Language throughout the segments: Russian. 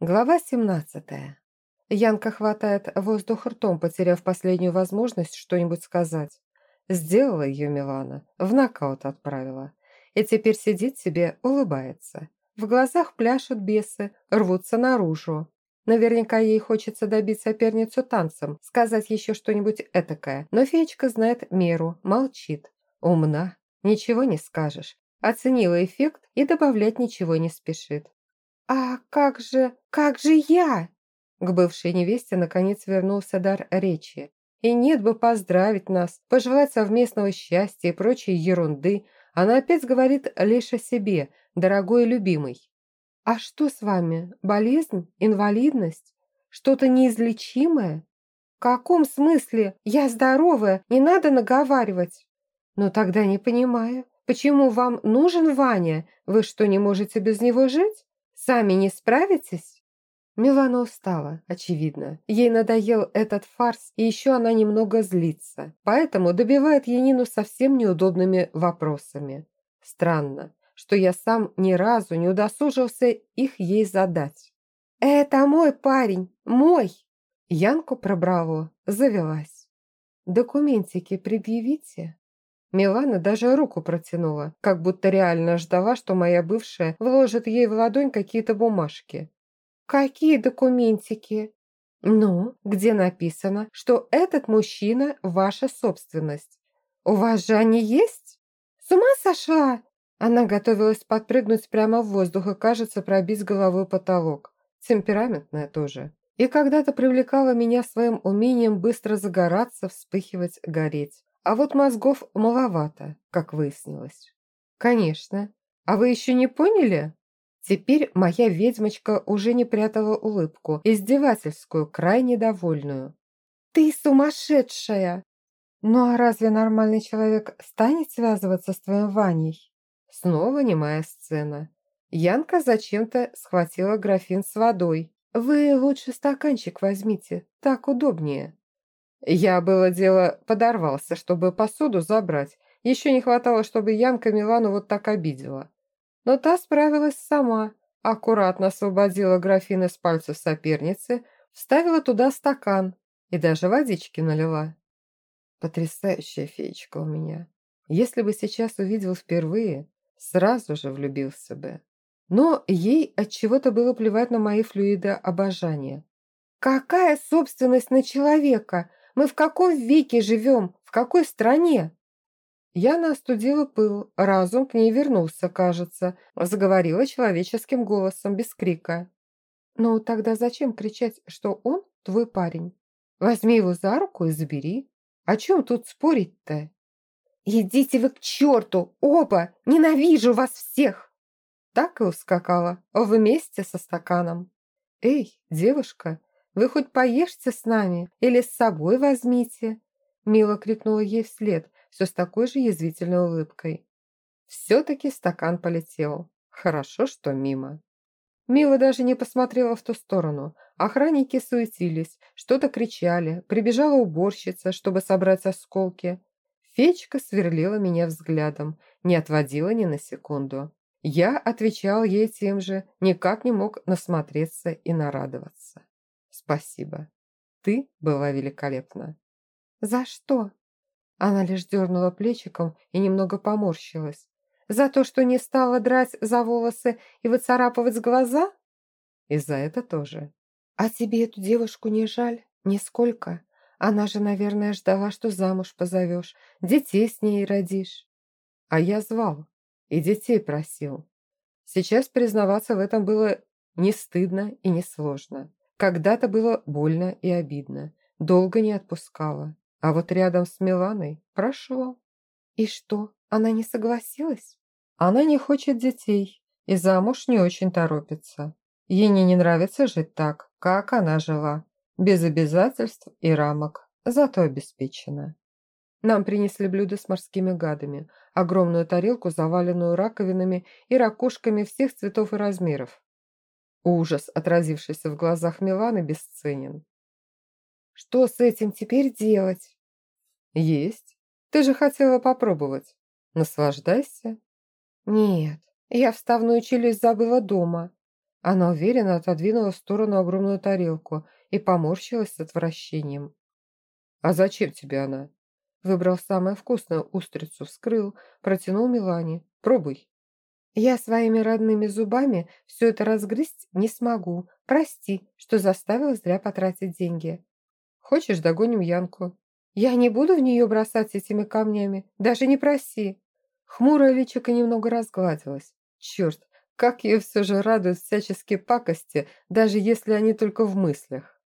Глава 17. Янка хватает воздух ртом, потеряв последнюю возможность что-нибудь сказать. Сделала ее Милана, в нокаут отправила. И теперь сидит себе, улыбается. В глазах пляшут бесы, рвутся наружу. Наверняка ей хочется добить соперницу танцем, сказать еще что-нибудь этакое, но феечка знает меру, молчит. Умна, ничего не скажешь. Оценила эффект и добавлять ничего не спешит. «А как же, как же я?» К бывшей невесте наконец вернулся дар речи. И нет бы поздравить нас, пожелать совместного счастья и прочей ерунды. Она опять говорит лишь о себе, дорогой и любимый. «А что с вами? Болезнь? Инвалидность? Что-то неизлечимое?» «В каком смысле? Я здоровая, не надо наговаривать». «Ну тогда не понимаю, почему вам нужен Ваня? Вы что, не можете без него жить?» Сами не справитесь?» Милана устала, очевидно. Ей надоел этот фарс, и еще она немного злится. Поэтому добивает Янину совсем неудобными вопросами. Странно, что я сам ни разу не удосужился их ей задать. «Это мой парень, мой!» Янку пробрало, завелась. «Документики предъявите?» Милана даже руку протянула, как будто реально ждала, что моя бывшая вложит ей в ладонь какие-то бумажки. «Какие документики?» «Ну, где написано, что этот мужчина – ваша собственность. У вас же они есть?» «С ума сошла?» Она готовилась подпрыгнуть прямо в воздух и, кажется, пробить головой потолок. Темпераментная тоже. И когда-то привлекала меня своим умением быстро загораться, вспыхивать, гореть. А вот мозгов маловато, как выяснилось. Конечно. А вы еще не поняли? Теперь моя ведьмочка уже не прятала улыбку, издевательскую, крайне довольную. «Ты сумасшедшая!» «Ну а разве нормальный человек станет связываться с твоим Ваней?» Снова немая сцена. Янка зачем-то схватила графин с водой. «Вы лучше стаканчик возьмите, так удобнее». Я, было дело, подорвался, чтобы посуду забрать. Еще не хватало, чтобы Янка Милану вот так обидела. Но та справилась сама, аккуратно освободила графин из пальцев соперницы, вставила туда стакан и даже водички налила. Потрясающая феечка у меня. Если бы сейчас увидел впервые, сразу же влюбился бы. Но ей от чего то было плевать на мои флюиды обожания. «Какая собственность на человека? Мы в каком веке живем? В какой стране?» Яна остудила пыл, разум к ней вернулся, кажется, заговорила человеческим голосом, без крика. «Ну, тогда зачем кричать, что он твой парень? Возьми его за руку и забери. О чем тут спорить-то?» «Идите вы к черту, оба! Ненавижу вас всех!» Так и ускакала, вместе со стаканом. «Эй, девушка, вы хоть поешьте с нами или с собой возьмите?» Мила крикнула ей вслед, все с такой же язвительной улыбкой. Все-таки стакан полетел. Хорошо, что мимо. Мила даже не посмотрела в ту сторону. Охранники суетились, что-то кричали. Прибежала уборщица, чтобы собрать осколки. Фечка сверлила меня взглядом, не отводила ни на секунду. Я отвечал ей тем же, никак не мог насмотреться и нарадоваться. Спасибо. Ты была великолепна. За что? Она лишь дернула плечиком и немного поморщилась. За то, что не стала драть за волосы и выцарапывать глаза? И за это тоже. А тебе эту девушку не жаль? Нисколько. Она же, наверное, ждала, что замуж позовешь, детей с ней родишь. А я звал и детей просил. Сейчас признаваться в этом было не стыдно и не сложно. Когда-то было больно и обидно. Долго не отпускала. А вот рядом с Миланой прошло. И что, она не согласилась? Она не хочет детей и замуж не очень торопится. Ей не нравится жить так, как она жила, без обязательств и рамок, зато обеспечена. Нам принесли блюдо с морскими гадами, огромную тарелку, заваленную раковинами и ракушками всех цветов и размеров. Ужас, отразившийся в глазах Миланы, бесценен. «Что с этим теперь делать?» «Есть. Ты же хотела попробовать. Наслаждайся». «Нет, я вставную челюсть забыла дома». Она уверенно отодвинула в сторону огромную тарелку и поморщилась с отвращением. «А зачем тебе она?» Выбрал самую вкусную устрицу, вскрыл, протянул Милане. «Пробуй». «Я своими родными зубами все это разгрызть не смогу. Прости, что заставила зря потратить деньги». «Хочешь, догоним Янку?» «Я не буду в нее бросать этими камнями. Даже не проси». Хмурая личико немного разгладилась. Черт, как ее все же радуют всяческие пакости, даже если они только в мыслях.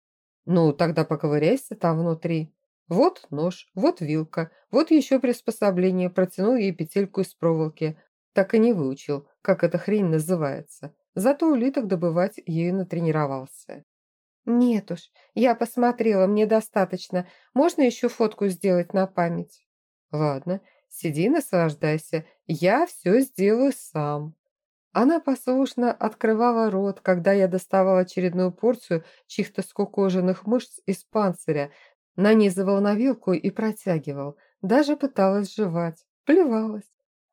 Ну, тогда поковыряйся там внутри. Вот нож, вот вилка, вот еще приспособление. Протянул ей петельку из проволоки. Так и не выучил, как эта хрень называется. Зато улиток добывать ею натренировался. «Нет уж, я посмотрела, мне достаточно. Можно еще фотку сделать на память?» «Ладно, сиди наслаждайся. Я все сделаю сам». Она послушно открывала рот, когда я доставала очередную порцию чьих-то скукоженных мышц из панциря, нанизывал на вилку и протягивал. Даже пыталась жевать. Плевалась.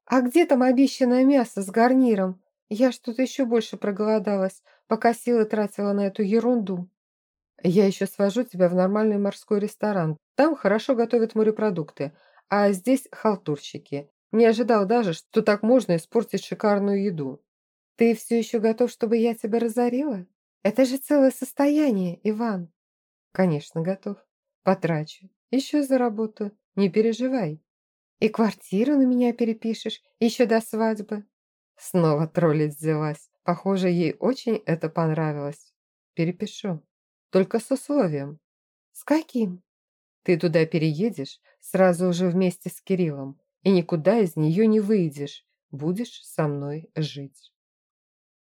«А где там обещанное мясо с гарниром? Я что-то еще больше проголодалась, пока силы тратила на эту ерунду». «Я еще свожу тебя в нормальный морской ресторан. Там хорошо готовят морепродукты, а здесь халтурщики. Не ожидал даже, что так можно испортить шикарную еду». «Ты все еще готов, чтобы я тебя разорила? Это же целое состояние, Иван!» «Конечно, готов. Потрачу. Еще заработаю. Не переживай. И квартиру на меня перепишешь еще до свадьбы». Снова троллить взялась. Похоже, ей очень это понравилось. «Перепишу. Только с условием». «С каким?» «Ты туда переедешь сразу же вместе с Кириллом и никуда из нее не выйдешь. Будешь со мной жить».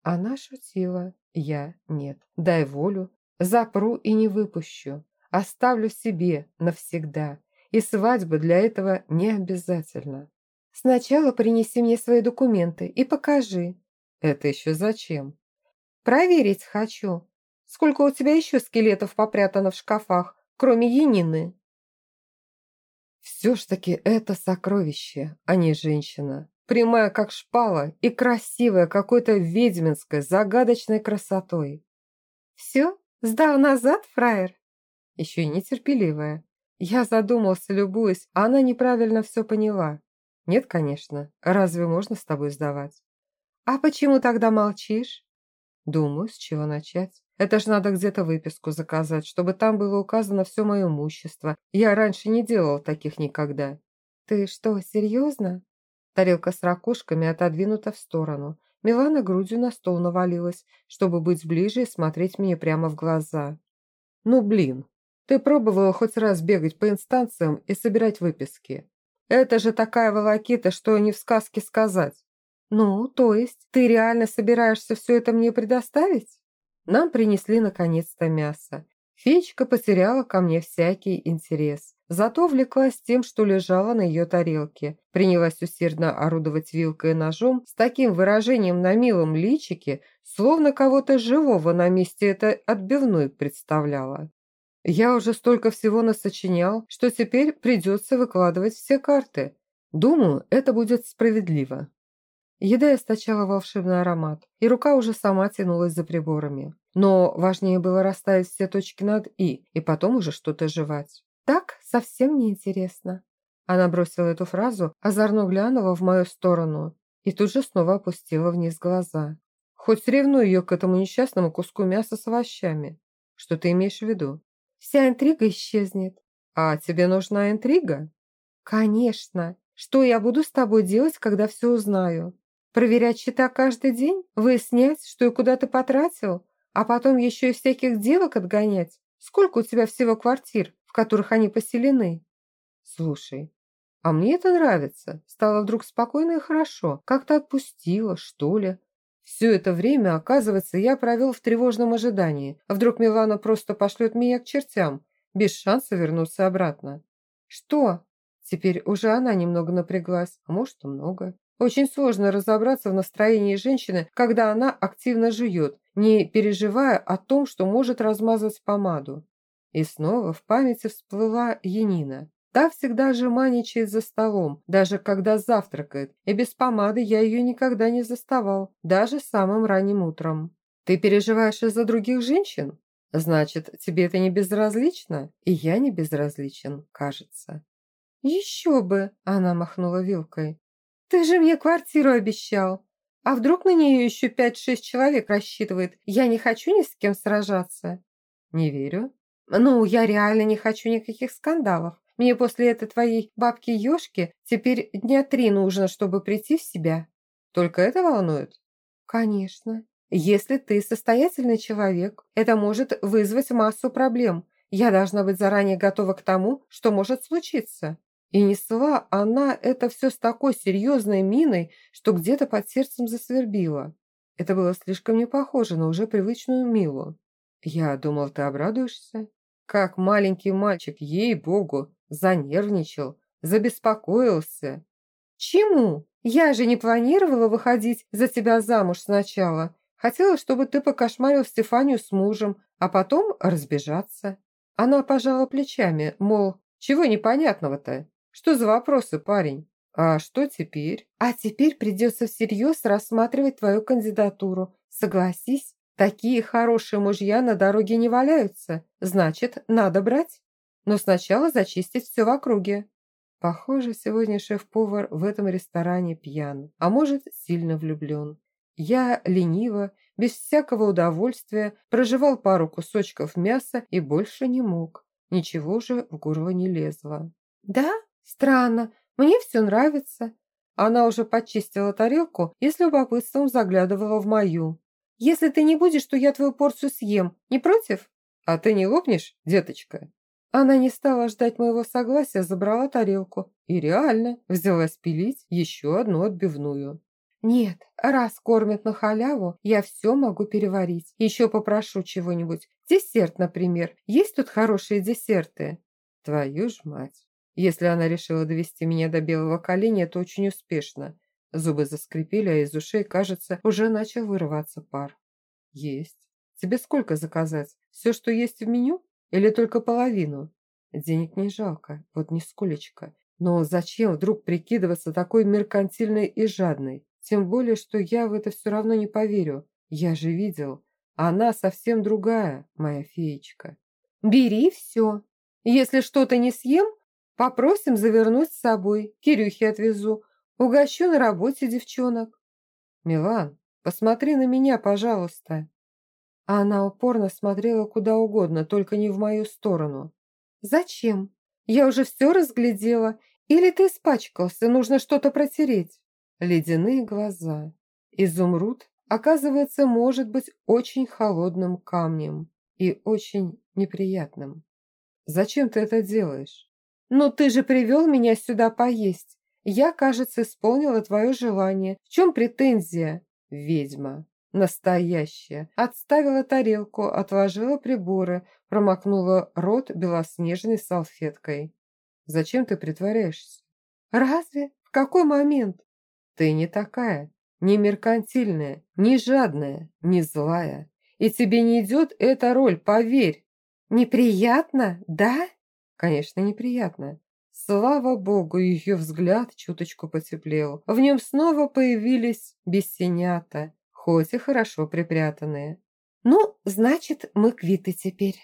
Она шутила, я нет. Дай волю, запру и не выпущу. Оставлю себе навсегда. И свадьба для этого не обязательно. Сначала принеси мне свои документы и покажи. Это еще зачем? Проверить хочу. Сколько у тебя еще скелетов попрятано в шкафах, кроме Янины? Все ж таки это сокровище, а не женщина прямая как шпала и красивая какой-то ведьминской, загадочной красотой. «Все? Сдал назад, фраер?» Еще и нетерпеливая. Я задумался, любуясь, а она неправильно все поняла. «Нет, конечно. Разве можно с тобой сдавать?» «А почему тогда молчишь?» «Думаю, с чего начать. Это ж надо где-то выписку заказать, чтобы там было указано все мое имущество. Я раньше не делал таких никогда». «Ты что, серьезно?» Тарелка с ракушками отодвинута в сторону. Милана грудью на стол навалилась, чтобы быть ближе и смотреть мне прямо в глаза. «Ну, блин, ты пробовала хоть раз бегать по инстанциям и собирать выписки? Это же такая волокита, что не в сказке сказать». «Ну, то есть, ты реально собираешься все это мне предоставить?» Нам принесли наконец-то мясо. Феечка потеряла ко мне всякий интерес. Зато увлеклась тем, что лежало на ее тарелке. Принялась усердно орудовать вилкой и ножом с таким выражением на милом личике, словно кого-то живого на месте этой отбивной представляла. Я уже столько всего насочинял, что теперь придется выкладывать все карты. Думаю, это будет справедливо. Еда источала волшебный аромат, и рука уже сама тянулась за приборами. Но важнее было расставить все точки над «и», и потом уже что-то жевать. Так совсем неинтересно. Она бросила эту фразу, озорно глянула в мою сторону и тут же снова опустила вниз глаза. Хоть ревную ее к этому несчастному куску мяса с овощами. Что ты имеешь в виду? Вся интрига исчезнет. А тебе нужна интрига? Конечно. Что я буду с тобой делать, когда все узнаю? Проверять счета каждый день? Выяснять, что и куда ты потратил? А потом еще и всяких девок отгонять? Сколько у тебя всего квартир? в которых они поселены. Слушай, а мне это нравится. Стало вдруг спокойно и хорошо. Как-то отпустила, что ли. Все это время, оказывается, я провел в тревожном ожидании. А вдруг Милана просто пошлет меня к чертям, без шанса вернуться обратно. Что? Теперь уже она немного напряглась, а может много. Очень сложно разобраться в настроении женщины, когда она активно жует, не переживая о том, что может размазать помаду. И снова в памяти всплыла Янина. Та всегда жеманничает за столом, даже когда завтракает, и без помады я ее никогда не заставал, даже самым ранним утром. Ты переживаешь из-за других женщин? Значит, тебе это не безразлично? И я не безразличен, кажется. Еще бы, она махнула вилкой. Ты же мне квартиру обещал. А вдруг на нее еще пять-шесть человек рассчитывает? Я не хочу ни с кем сражаться. Не верю. Ну, я реально не хочу никаких скандалов. Мне после этой твоей бабки-ешки теперь дня три нужно, чтобы прийти в себя. Только это волнует? Конечно. Если ты состоятельный человек, это может вызвать массу проблем. Я должна быть заранее готова к тому, что может случиться. И несла она это все с такой серьезной миной, что где-то под сердцем засвербило. Это было слишком не похоже на уже привычную Милу. Я думал, ты обрадуешься. Как маленький мальчик, ей-богу, занервничал, забеспокоился. Чему? Я же не планировала выходить за тебя замуж сначала. Хотела, чтобы ты покошмарил Стефанию с мужем, а потом разбежаться. Она пожала плечами, мол, чего непонятного-то? Что за вопросы, парень? А что теперь? А теперь придется всерьез рассматривать твою кандидатуру. Согласись, такие хорошие мужья на дороге не валяются. Значит, надо брать. Но сначала зачистить все в округе. Похоже, сегодня шеф-повар в этом ресторане пьян, а может, сильно влюблен. Я лениво, без всякого удовольствия, прожевал пару кусочков мяса и больше не мог. Ничего же в горло не лезло. «Да? Странно. Мне все нравится». Она уже почистила тарелку и с любопытством заглядывала в мою. «Если ты не будешь, то я твою порцию съем. Не против?» «А ты не лопнешь, деточка?» Она не стала ждать моего согласия, забрала тарелку и реально взялась пилить еще одну отбивную. «Нет, раз кормят на халяву, я все могу переварить. Еще попрошу чего-нибудь. Десерт, например. Есть тут хорошие десерты?» «Твою ж мать!» Если она решила довести меня до белого коленя, то очень успешно. Зубы заскрипели, а из ушей, кажется, уже начал вырываться пар. «Есть. Тебе сколько заказать? Все, что есть в меню? Или только половину?» Денег не жалко, вот нисколечко. Но зачем вдруг прикидываться такой меркантильной и жадной? Тем более, что я в это все равно не поверю. Я же видел. Она совсем другая, моя феечка. Бери все. Если что-то не съем, попросим завернуть с собой. Кирюхе отвезу. Угощу на работе девчонок. Милан, посмотри на меня, пожалуйста. Она упорно смотрела куда угодно, только не в мою сторону. «Зачем? Я уже все разглядела. Или ты испачкался, нужно что-то протереть?» ледяные глаза. Изумруд, оказывается, может быть очень холодным камнем и очень неприятным. Зачем ты это делаешь? Ну ты же привел меня сюда поесть. Я, кажется, исполнила твое желание. В чем претензия? Ведьма. Настоящая. Отставила тарелку, отложила приборы, промокнула рот белоснежной салфеткой. Зачем ты притворяешься? Разве? В какой момент? Ты не такая, не меркантильная, не жадная, не злая. И тебе не идет эта роль, поверь. Неприятно, да? Конечно, неприятно. Слава богу, ее взгляд чуточку потеплел. В нем снова появились бесенята, хоть и хорошо припрятанные. «Ну, значит, мы квиты теперь».